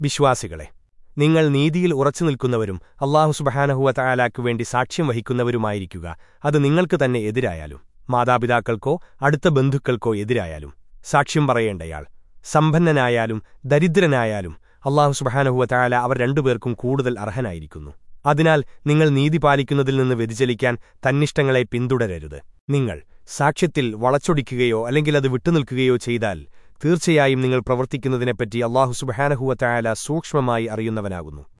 വിശ്വാസികളെ നിങ്ങൾ നീതിയിൽ ഉറച്ചു നിൽക്കുന്നവരും അള്ളാഹു വേണ്ടി സാക്ഷ്യം വഹിക്കുന്നവരുമായിരിക്കുക. അത് നിങ്ങൾക്ക് തന്നെ എതിരായാലും മാതാപിതാക്കൾക്കോ അടുത്ത ബന്ധുക്കൾക്കോ എതിരായാലും സാക്ഷ്യം പറയേണ്ടയാൾ സമ്പന്നനായാലും ദരിദ്രനായാലും അള്ളാഹു സുബഹാനഹുവ അവർ രണ്ടുപേർക്കും കൂടുതൽ അർഹനായിരിക്കുന്നു. അതിനാൽ നിങ്ങൾ നീതി പാലിക്കുന്നതിൽ നിന്ന് വ്യതിചലിക്കാൻ തന്നിഷ്ടങ്ങളെ പിന്തുടരരുത്. നിങ്ങൾ സാക്ഷ്യത്തിൽ വളച്ചൊടിക്കുകയോ അല്ലെങ്കിൽ അത് വിട്ടുനിൽക്കുകയോ ചെയ്താൽ തീർച്ചയായും നിങ്ങൾ പ്രവർത്തിക്കുന്നതിനെപ്പറ്റി അള്ളാഹു സുബഹാനഹുവ തയാല സൂക്ഷ്മമായി അറിയുന്നവനാകുന്നു.